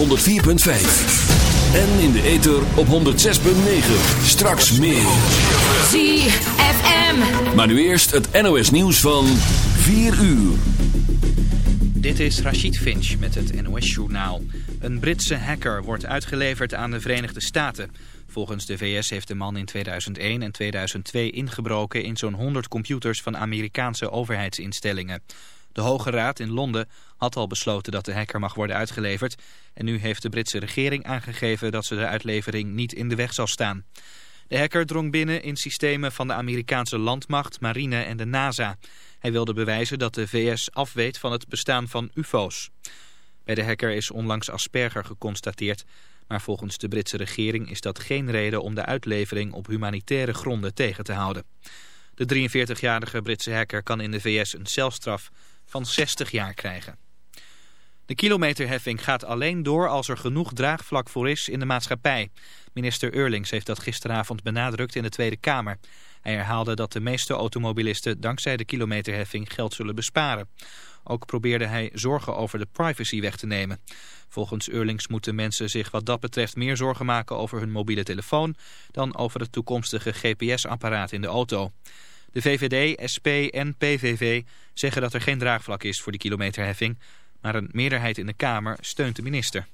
104.5. En in de ether op 106.9. Straks meer. ZFM. Maar nu eerst het NOS nieuws van 4 uur. Dit is Rachid Finch met het NOS-journaal. Een Britse hacker wordt uitgeleverd aan de Verenigde Staten. Volgens de VS heeft de man in 2001 en 2002 ingebroken in zo'n 100 computers van Amerikaanse overheidsinstellingen. De Hoge Raad in Londen had al besloten dat de hacker mag worden uitgeleverd. En nu heeft de Britse regering aangegeven dat ze de uitlevering niet in de weg zal staan. De hacker drong binnen in systemen van de Amerikaanse landmacht, marine en de NASA. Hij wilde bewijzen dat de VS afweet van het bestaan van ufo's. Bij de hacker is onlangs Asperger geconstateerd. Maar volgens de Britse regering is dat geen reden om de uitlevering op humanitaire gronden tegen te houden. De 43-jarige Britse hacker kan in de VS een celstraf van 60 jaar krijgen. De kilometerheffing gaat alleen door als er genoeg draagvlak voor is in de maatschappij. Minister Eurlings heeft dat gisteravond benadrukt in de Tweede Kamer. Hij herhaalde dat de meeste automobilisten dankzij de kilometerheffing geld zullen besparen. Ook probeerde hij zorgen over de privacy weg te nemen. Volgens Eurlings moeten mensen zich wat dat betreft meer zorgen maken over hun mobiele telefoon dan over het toekomstige GPS-apparaat in de auto. De VVD, SP en PVV zeggen dat er geen draagvlak is voor die kilometerheffing, maar een meerderheid in de Kamer steunt de minister.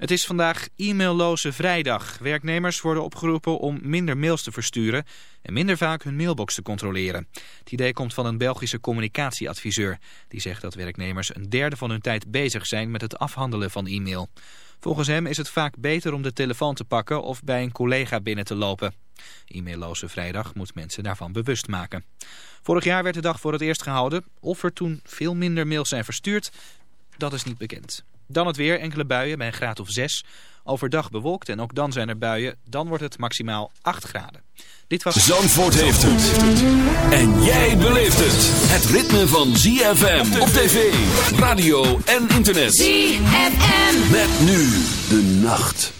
Het is vandaag e-mailloze vrijdag. Werknemers worden opgeroepen om minder mails te versturen en minder vaak hun mailbox te controleren. Het idee komt van een Belgische communicatieadviseur. Die zegt dat werknemers een derde van hun tijd bezig zijn met het afhandelen van e-mail. Volgens hem is het vaak beter om de telefoon te pakken of bij een collega binnen te lopen. E-mailloze vrijdag moet mensen daarvan bewust maken. Vorig jaar werd de dag voor het eerst gehouden. Of er toen veel minder mails zijn verstuurd, dat is niet bekend. Dan het weer, enkele buien bij een graad of 6. Overdag bewolkt en ook dan zijn er buien. Dan wordt het maximaal 8 graden. Dit was... Zandvoort heeft het. En jij beleeft het. Het ritme van ZFM op tv, radio en internet. ZFM. Met nu de nacht.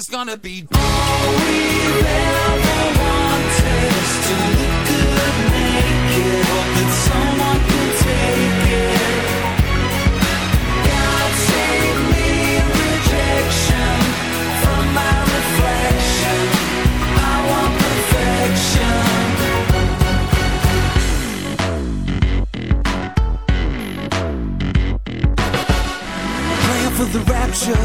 it's gonna be. All we ever wanted is to look good naked. Hope that someone can take it. God save me rejection from my reflection. I want perfection. Praying for the rapture,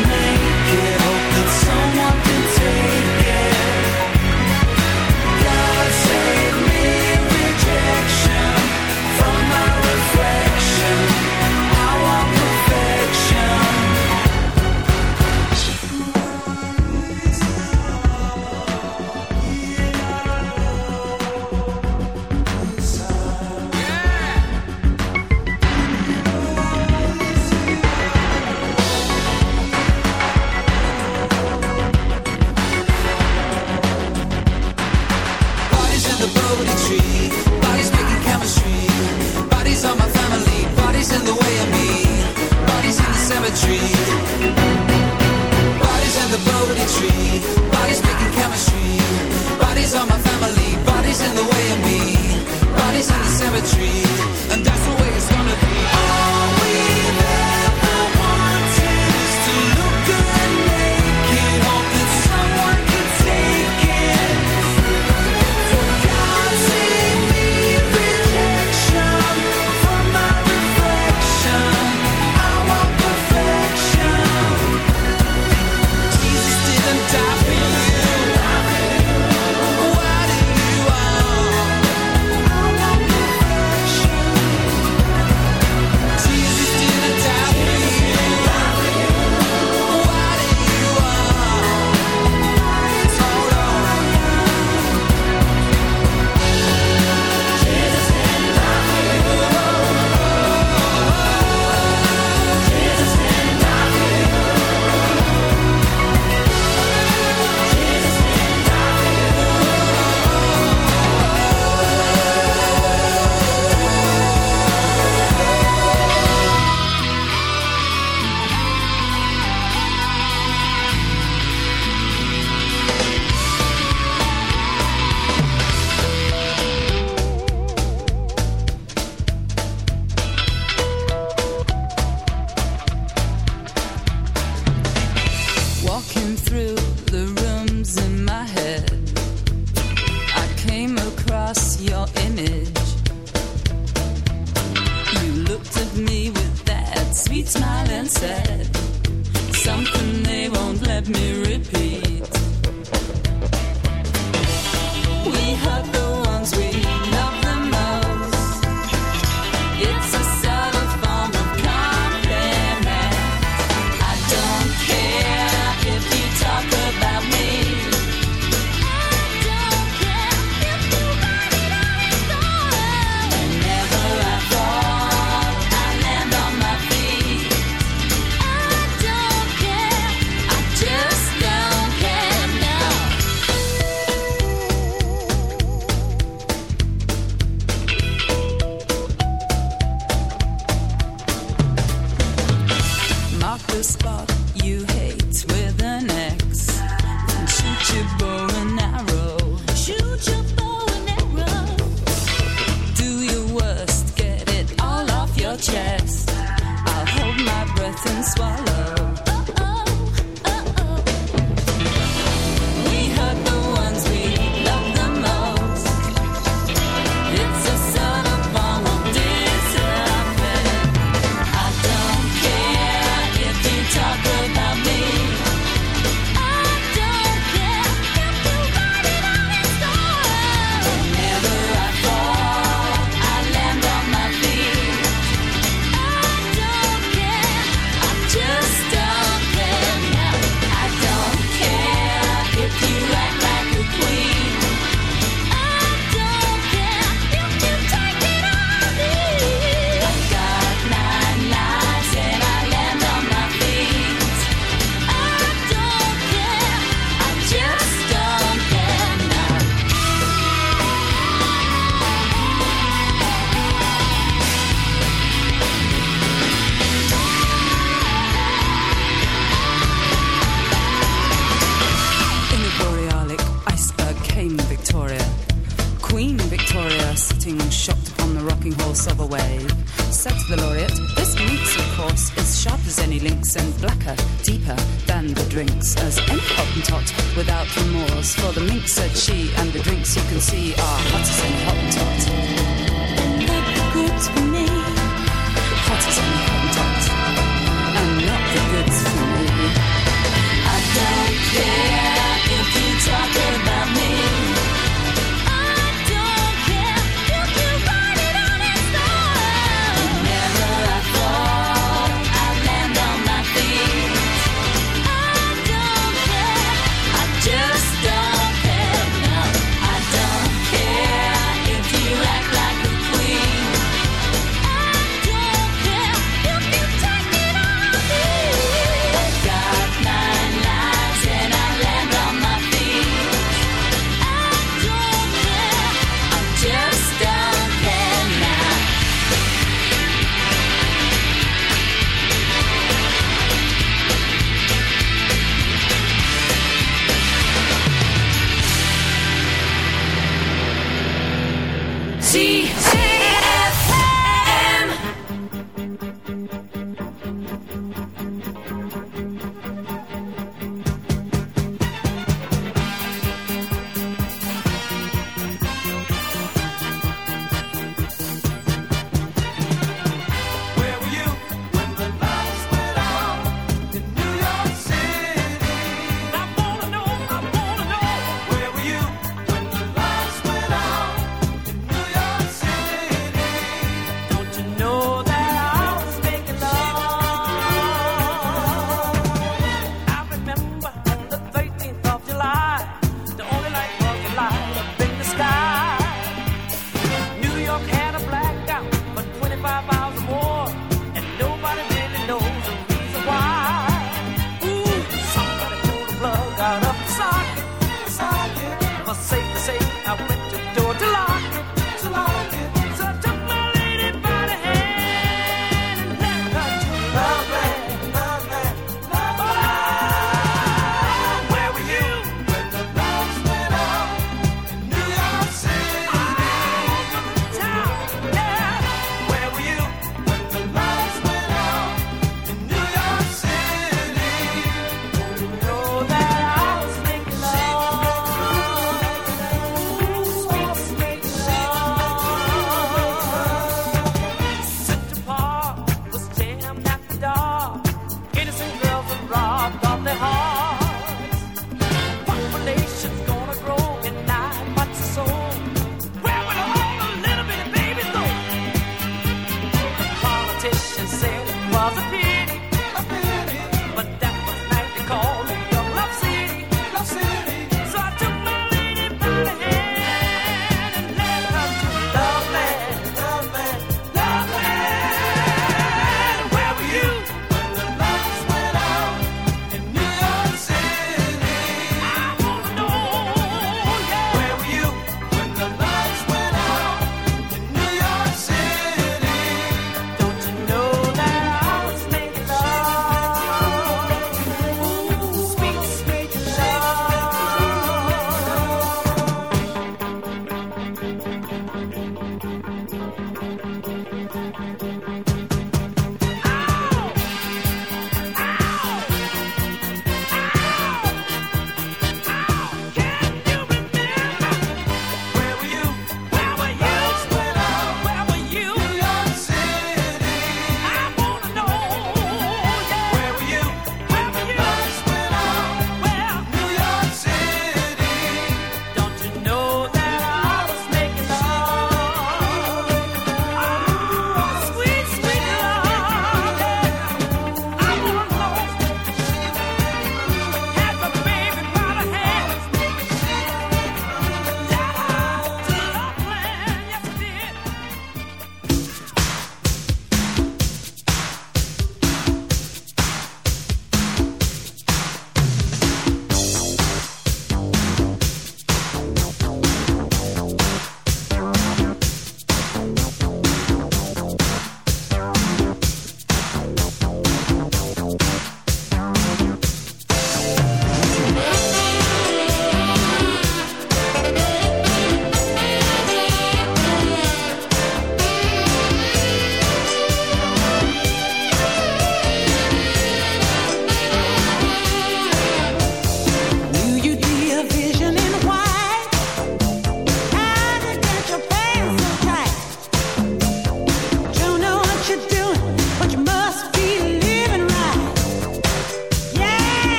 came across your image. You looked at me with that sweet smile and said, Something they won't let me repeat.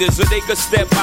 blinders so they could step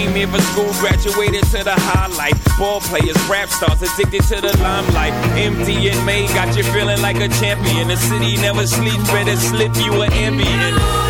Came here for school, graduated to the highlight. Ball players, rap stars, addicted to the limelight. Empty and May got you feeling like a champion. The city never sleeps, better slip you an ambient.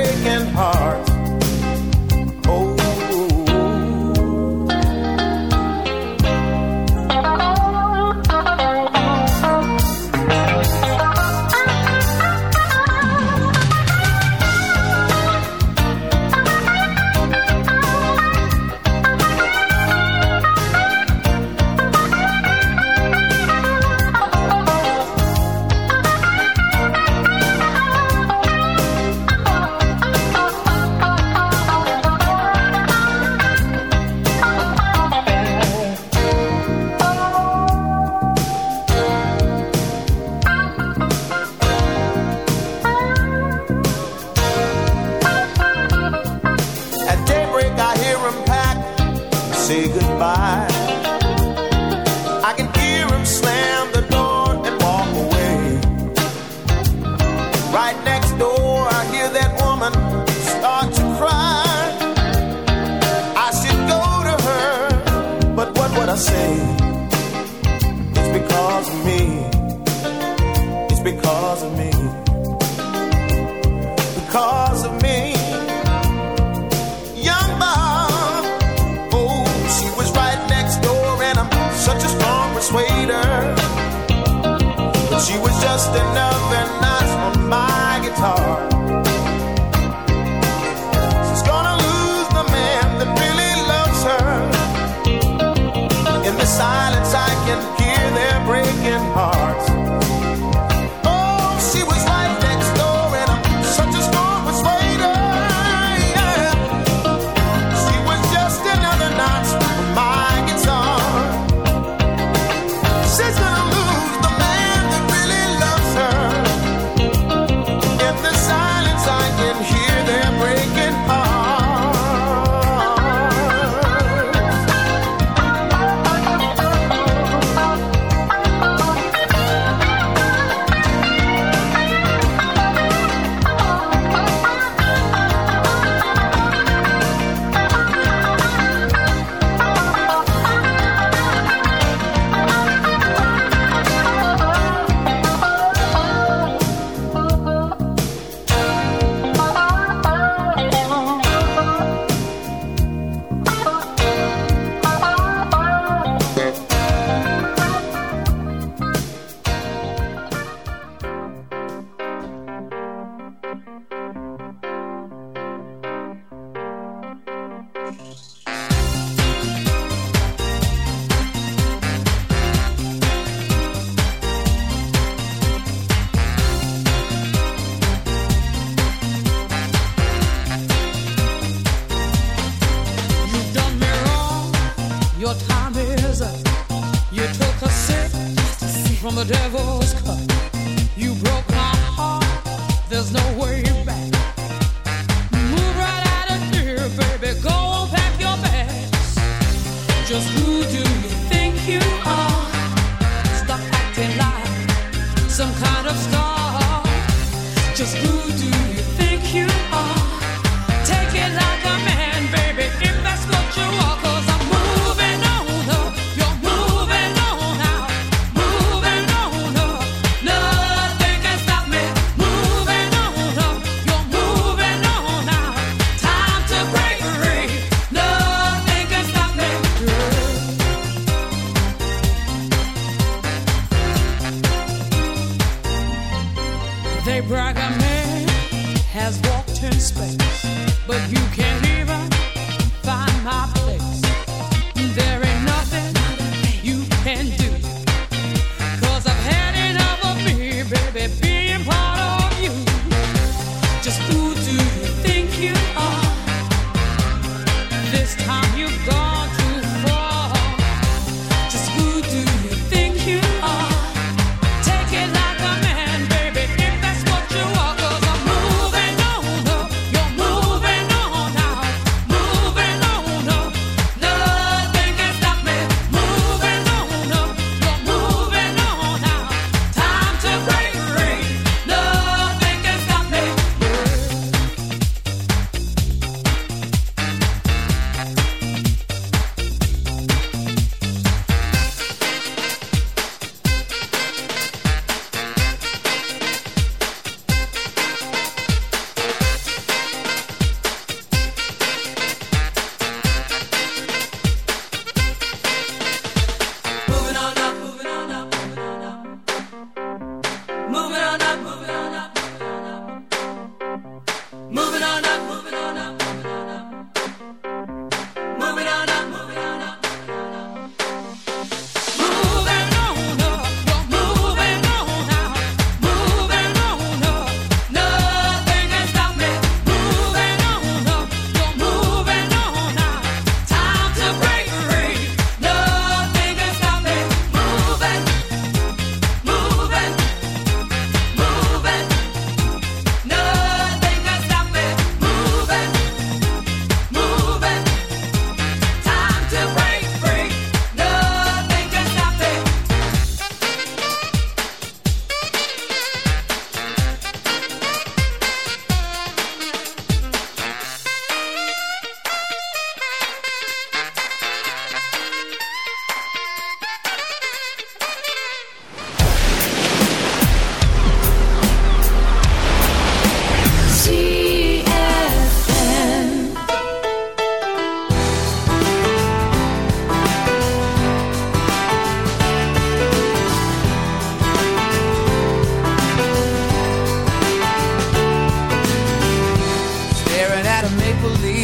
because of me. Because Música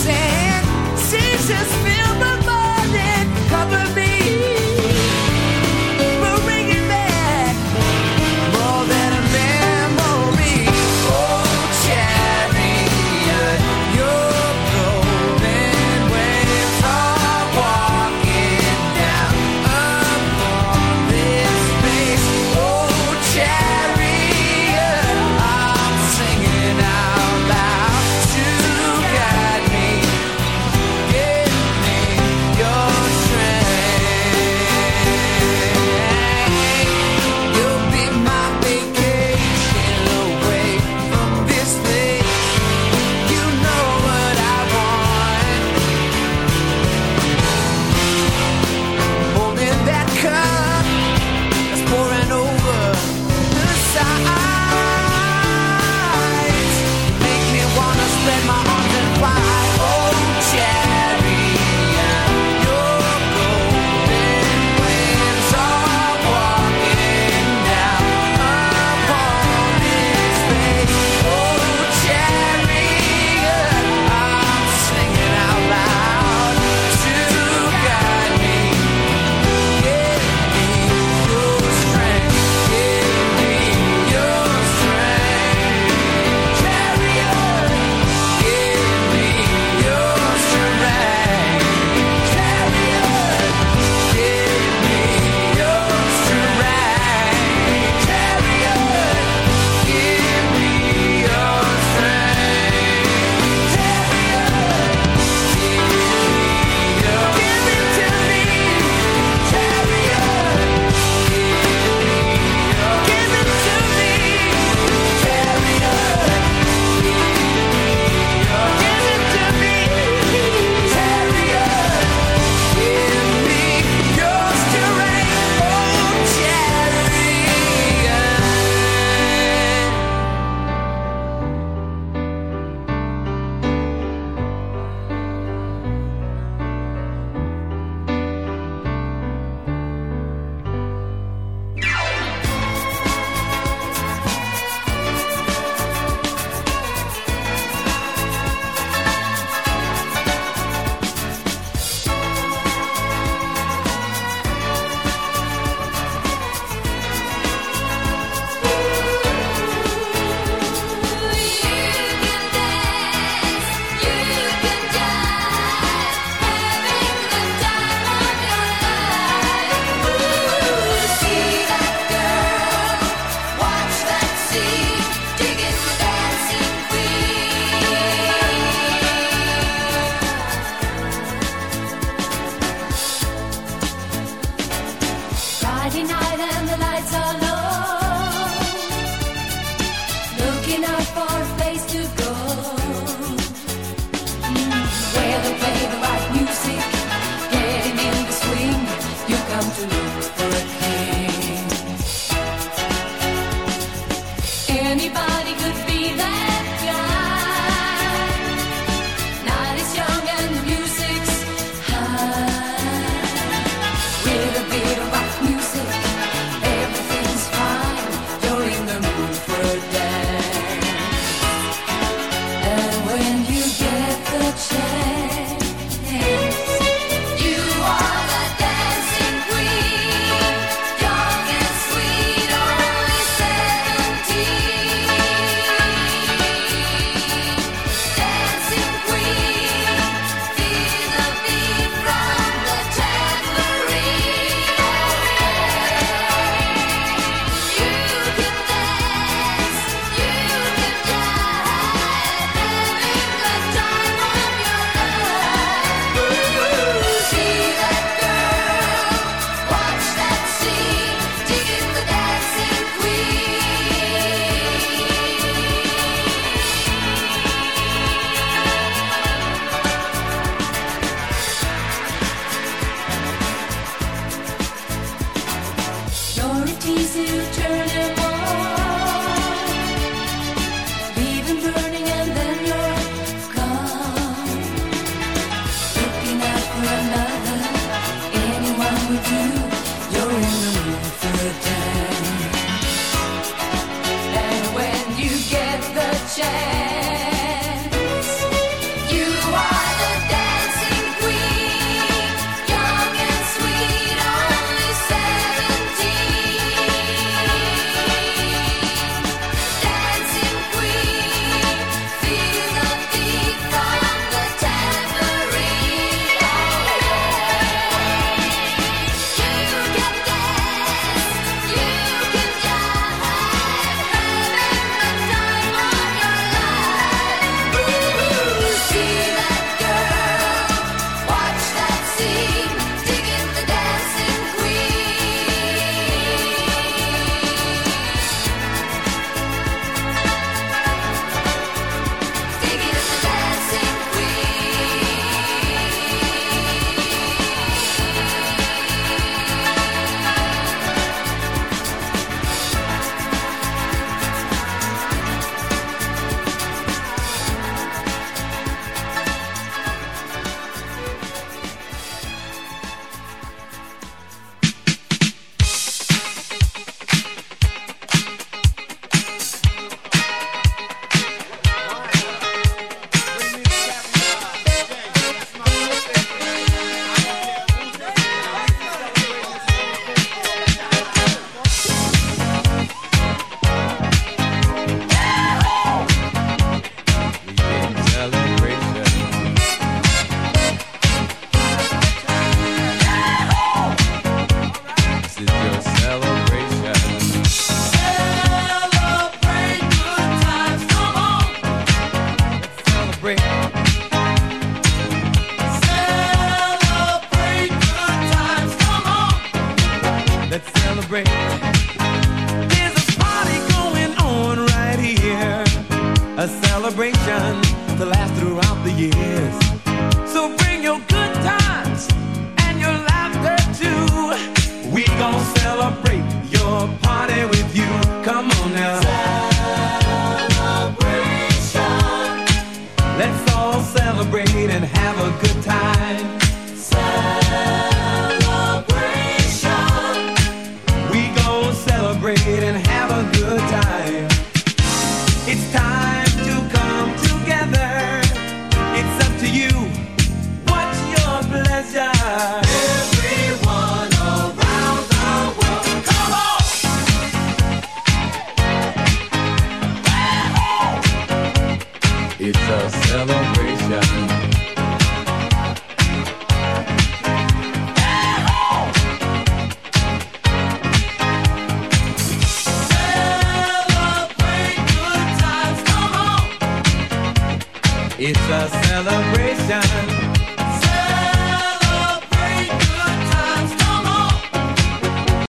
say